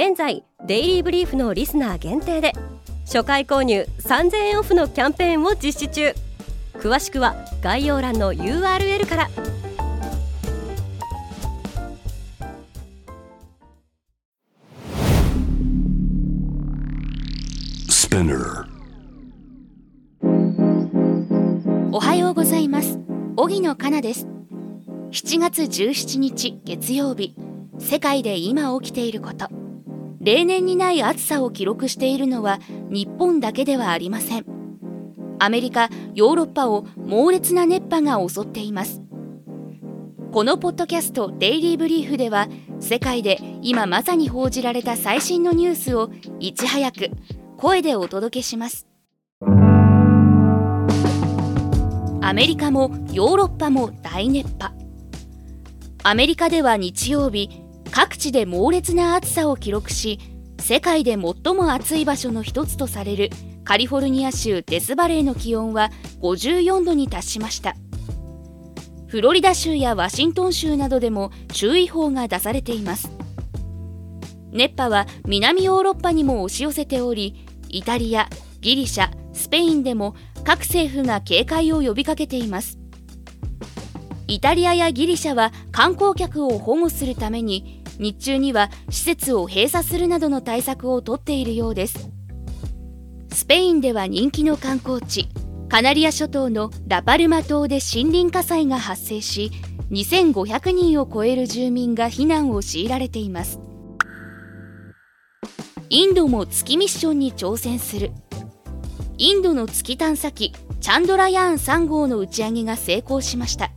現在デイリーブリーフのリスナー限定で初回購入3000円オフのキャンペーンを実施中。詳しくは概要欄の URL から。おはようございます。荻野かなです。7月17日月曜日。世界で今起きていること例年にない暑さを記録しているのは日本だけではありません。アメリカヨーロッパを猛烈な熱波が襲っています。このポッドキャスト「デイリー・ブリーフ」では世界で今まさに報じられた最新のニュースをいち早く声でお届けします。アメリカもヨーロッパも大熱波。アメリカでは日曜日各地で猛烈な暑さを記録し世界で最も暑い場所の一つとされるカリフォルニア州デスバレーの気温は54度に達しました。フロリダ州やワシントン州などでも注意報が出されています。熱波は南ヨーロッパにも押し寄せておりイタリアギリシャスペインでも各政府が警戒を呼びかけています。イタリアやギリシャは観光客を保護するために日中には施設を閉鎖するなどの対策をとっているようです。スペインでは人気の観光地カナリア諸島のラパルマ島で森林火災が発生し2500人を超える住民が避難を強いられています。インドも月ミッションに挑戦する。インドの月探査機チャンドラヤーン3号の打ち上げが成功しました。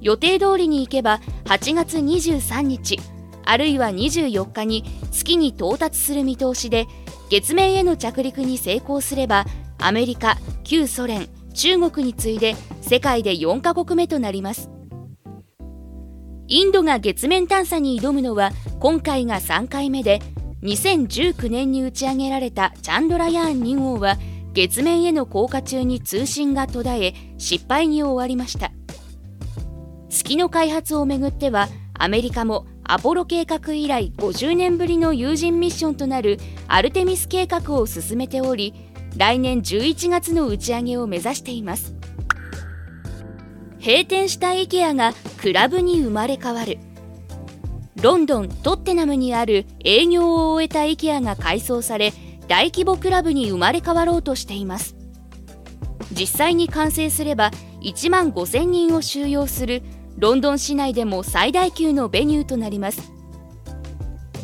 予定通りに行けば8月23日あるいは24日に月に到達する見通しで月面への着陸に成功すればアメリカ旧ソ連中国に次いで世界で4カ国目となります。インドが月面探査に挑むのは今回が3回目で2019年に打ち上げられたチャンドラヤーン2号は月面への降下中に通信が途絶え失敗に終わりました。月の開発をめぐってはアメリカもアポロ計画以来50年ぶりの有人ミッションとなるアルテミス計画を進めており来年11月の打ち上げを目指しています。閉店した IKEA がクラブに生まれ変わる。ロンドン・トッテナムにある営業を終えた IKEA が改装され大規模クラブに生まれ変わろうとしています。実際に完成すれば1万5000人を収容するロンドン市内でも最大級のベニューとなります。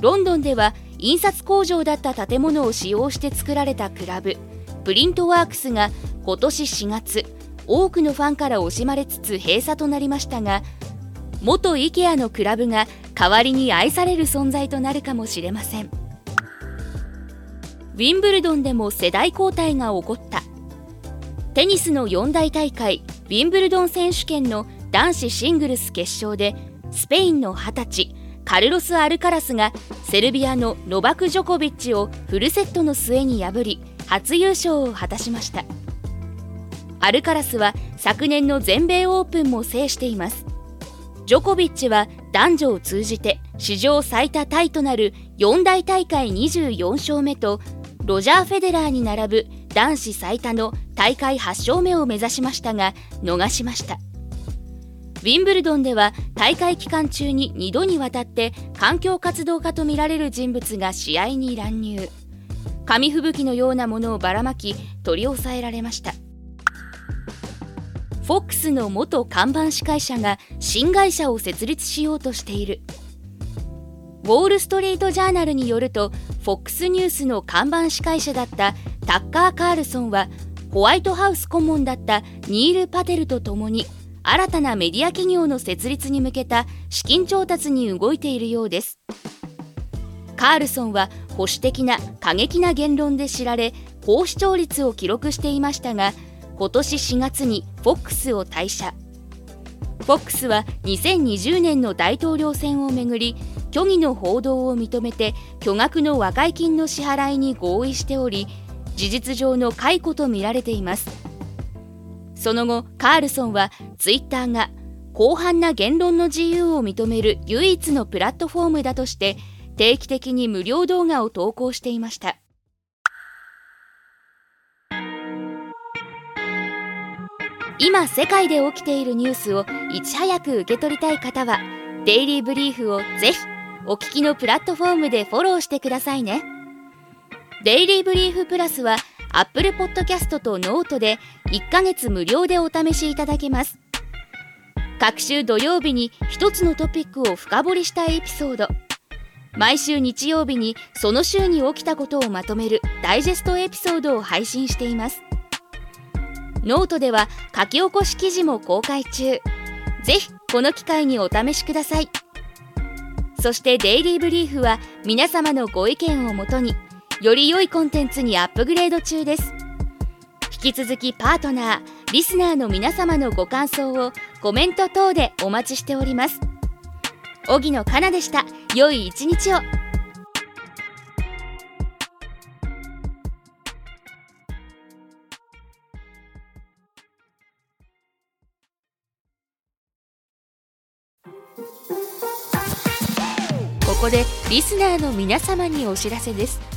ロンドンでは印刷工場だった建物を使用して作られたクラブプリントワークスが今年4月多くのファンから惜しまれつつ閉鎖となりましたが元 IKEA のクラブが代わりに愛される存在となるかもしれません。ウィンブルドンでも世代交代が起こった。テニスの四大大会ウィンブルドン選手権の男子シングルス決勝でスペインの20歳カルロス・アルカラスがセルビアのノバク・ジョコビッチをフルセットの末に破り初優勝を果たしました。アルカラスは昨年の全米オープンも制しています。ジョコビッチは男女を通じて史上最多タイとなる四大大会24勝目とロジャー・フェデラーに並ぶ男子最多の大会8勝目を目指しましたが逃しました。ウィンブルドンでは大会期間中に2度にわたって環境活動家とみられる人物が試合に乱入。紙吹雪のようなものをばらまき取り押さえられました。フォックスの元看板司会者が新会社を設立しようとしている。ウォール・ストリート・ジャーナルによると FOX ニュースの看板司会者だったタッカー・カールソンはホワイトハウス顧問だったニール・パテルと共に新たなメディア企業の設立に向けた資金調達に動いているようです。カールソンは保守的な過激な言論で知られ高視聴率を記録していましたが今年4月に FOX を退社。FOX は2020年の大統領選をめぐり虚偽の報道を認めて巨額の和解金の支払いに合意しており事実上の解雇とみられています。その後カールソンはツイッターが広範な言論の自由を認める唯一のプラットフォームだとして定期的に無料動画を投稿していました。今世界で起きているニュースをいち早く受け取りたい方はデイリーブリーフをぜひお聞きのプラットフォームでフォローしてくださいね。デイリーブリーフプラスは Apple Podcast と Note で1ヶ月無料でお試しいただけます。各週土曜日に1つのトピックを深掘りしたエピソード。毎週日曜日にその週に起きたことをまとめるダイジェストエピソードを配信しています。ノートでは書き起こし記事も公開中。ぜひこの機会にお試しください。そしてデイリーブリーフは皆様のご意見をもとにより良いコンテンツにアップグレード中です。引き続きパートナーリスナーの皆様のご感想をコメント等でお待ちしております。荻野かなでした。良い一日を。ここでリスナーの皆様にお知らせです。